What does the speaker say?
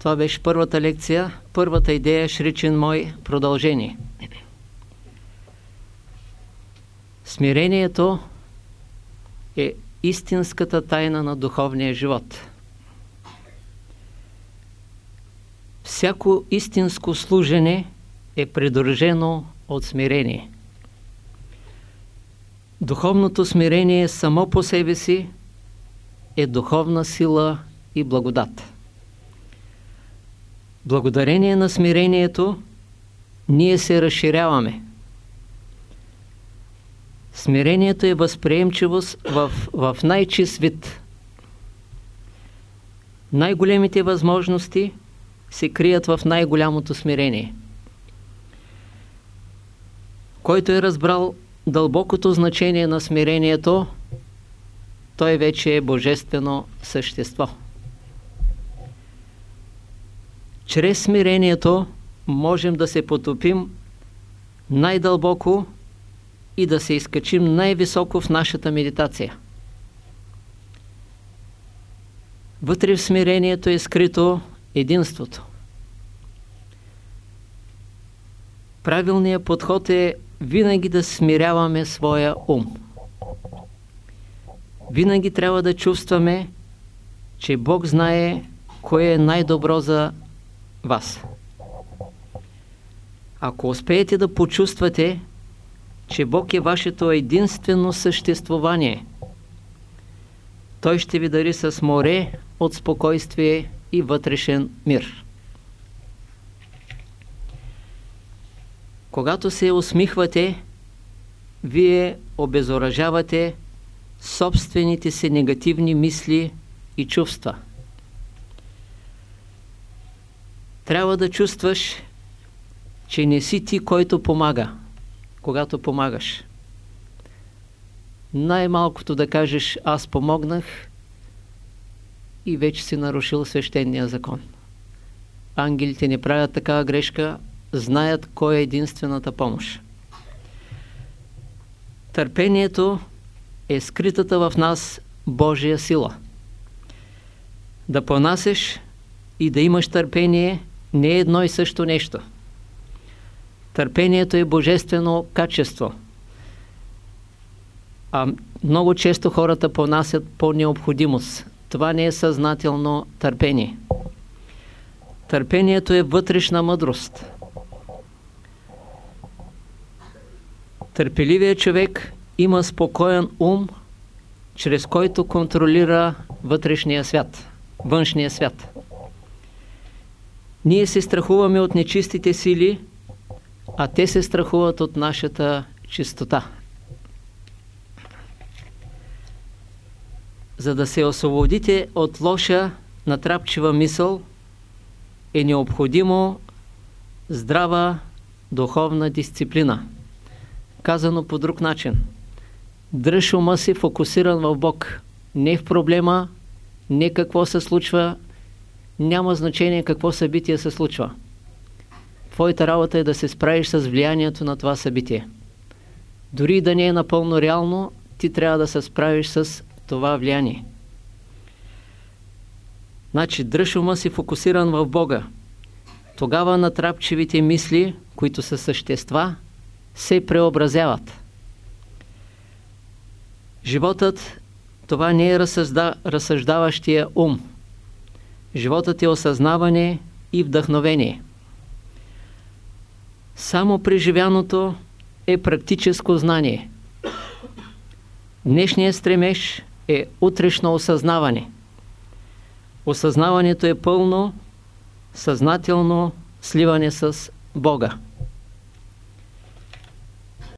Това беше първата лекция, първата идея, Шричен мой, продължение. Смирението е истинската тайна на духовния живот. Всяко истинско служене е придружено от смирение. Духовното смирение само по себе си е духовна сила и благодат. Благодарение на смирението ние се разширяваме. Смирението е възприемчивост в, в най-чист вид. Най-големите възможности се крият в най-голямото смирение. Който е разбрал дълбокото значение на смирението, той вече е божествено същество. Чрез смирението можем да се потопим най-дълбоко и да се изкачим най-високо в нашата медитация. Вътре в смирението е скрито единството. Правилният подход е винаги да смиряваме своя ум. Винаги трябва да чувстваме, че Бог знае кое е най-добро за вас. Ако успеете да почувствате, че Бог е вашето единствено съществувание, Той ще ви дари с море от спокойствие и вътрешен мир. Когато се усмихвате, вие обезоръжавате собствените си негативни мисли и чувства. Трябва да чувстваш, че не си ти, който помага, когато помагаш. Най-малкото да кажеш, аз помогнах и вече си нарушил свещения закон. Ангелите не правят такава грешка, знаят кой е единствената помощ. Търпението е скритата в нас Божия сила. Да понасеш и да имаш търпение не е едно и също нещо. Търпението е божествено качество. А много често хората понасят по необходимост. Това не е съзнателно търпение. Търпението е вътрешна мъдрост. Търпеливият човек има спокоен ум, чрез който контролира вътрешния свят, външния свят. Ние се страхуваме от нечистите сили, а те се страхуват от нашата чистота. За да се освободите от лоша, натрапчива мисъл, е необходимо здрава духовна дисциплина. Казано по друг начин. Дръж ума си фокусиран в Бог. Не в проблема, не какво се случва, няма значение какво събитие се случва. Твоята работа е да се справиш с влиянието на това събитие. Дори да не е напълно реално, ти трябва да се справиш с това влияние. Значи, дръж ума си фокусиран в Бога. Тогава натрапчивите мисли, които са същества, се преобразяват. Животът, това не е разсъжда, разсъждаващия ум. Животът е осъзнаване и вдъхновение. Само преживяното е практическо знание. Днешният стремеж е утрешно осъзнаване. Осъзнаването е пълно, съзнателно сливане с Бога.